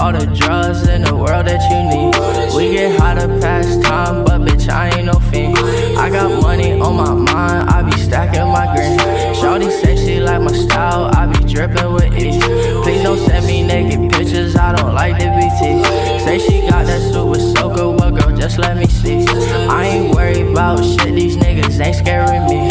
all the drugs in the world that you need. We get high to pass time, but bitch, I ain't no fiend. I got money on my mind, I be stacking my green. Shorty say she like my style, I be dripping with ease. Please don't send me naked pictures, I don't like the BT. Say she got that super soaker, well girl, just let me see. I ain't worried about shit, these niggas ain't scaring me.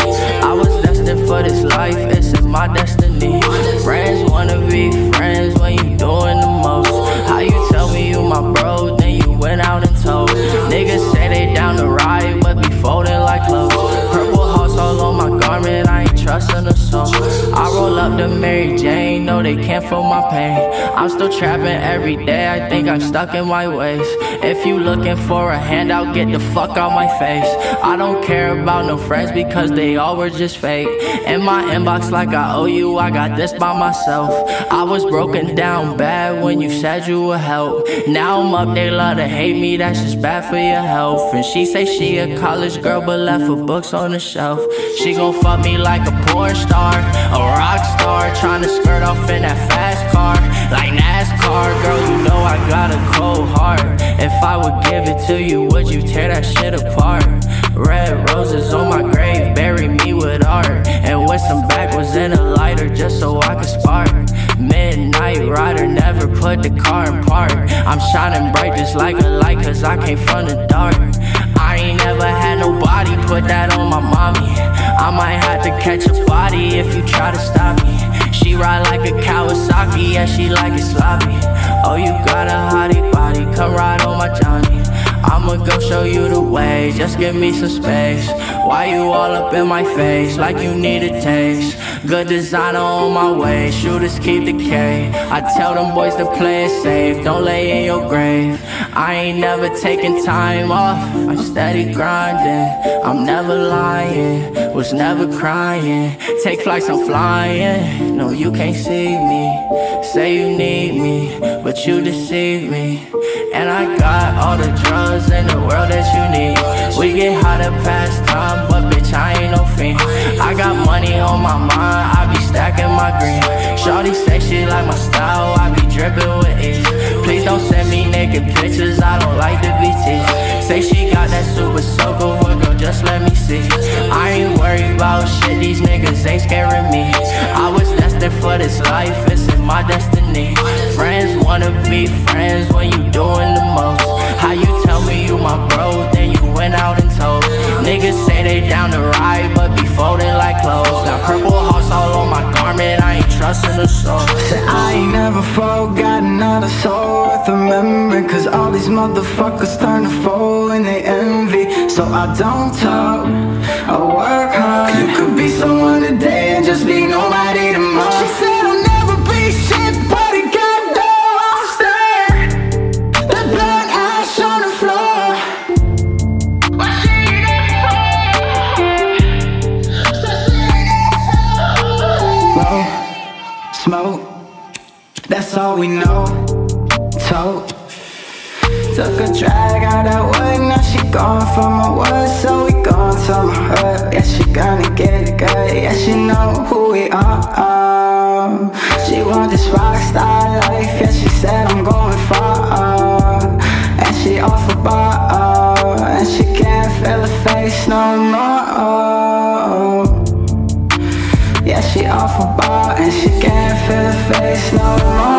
Up the Mary Jane, no they can't feel my pain. I'm still trapping every day, I think I'm stuck in my ways. If you looking for a handout, get the fuck out my face. I don't care about no friends because they all were just fake. In my inbox, like I owe you, I got this by myself. I was broken down bad when you said you would help. Now I'm up, they love to hate me, that's just bad for your health. And she say she a college girl, but left her books on the shelf. She gon' fuck me like a porn star, a rock star, trying to skirt off in that fast car, like NASCAR. Girl, you know I got a cold heart. If I would give it to you, would you tear that shit apart? Red roses on my grave, bury me with art. And with some Backwoods and a lighter, just so I could spark. Midnight rider, never put the car in park. I'm shining bright just like a light, cause I came from the dark. I ain't never had nobody put that on my mommy. I might have to catch a body if you try to stop yeah, she like it sloppy. Oh, you got a hottie body, come ride on my Johnny. I'ma go show you the way, just give me some space. Why you all up in my face like you need a taste? Good designer on my way, shooters keep the K. I tell them boys to play it safe, don't lay in your grave. I ain't never taking time off, I'm steady grinding. I'm never lying, was never crying. Take flights, I'm flying. No, you can't see me. Say you need me, but you deceive me. And I got all the drugs in the world that you need. We get high to pass time, but bitch, I ain't no fiend. I got money on my mind, I be stacking my green. Shorty say she like my style, I be dripping naked pictures, I don't like the BT. Say she got that super soaker, well, girl, just let me see. I ain't worried about shit, garment, I ain't trusting the soul. Said I ain't never forgotten not a soul worth remembering Cause all these motherfuckers turn to foe when they envy So I don't talk, I work hard You could be someone today and just be nobody smoke, that's all we know. Tote, took a drag out that wood, now she gone from my words, so we gone to my. Yeah, she gonna get it good, yeah, she know who we are. She want this rock star life, yeah, she said I'm going far. And she off a bar, and she can't feel her face no more. Feel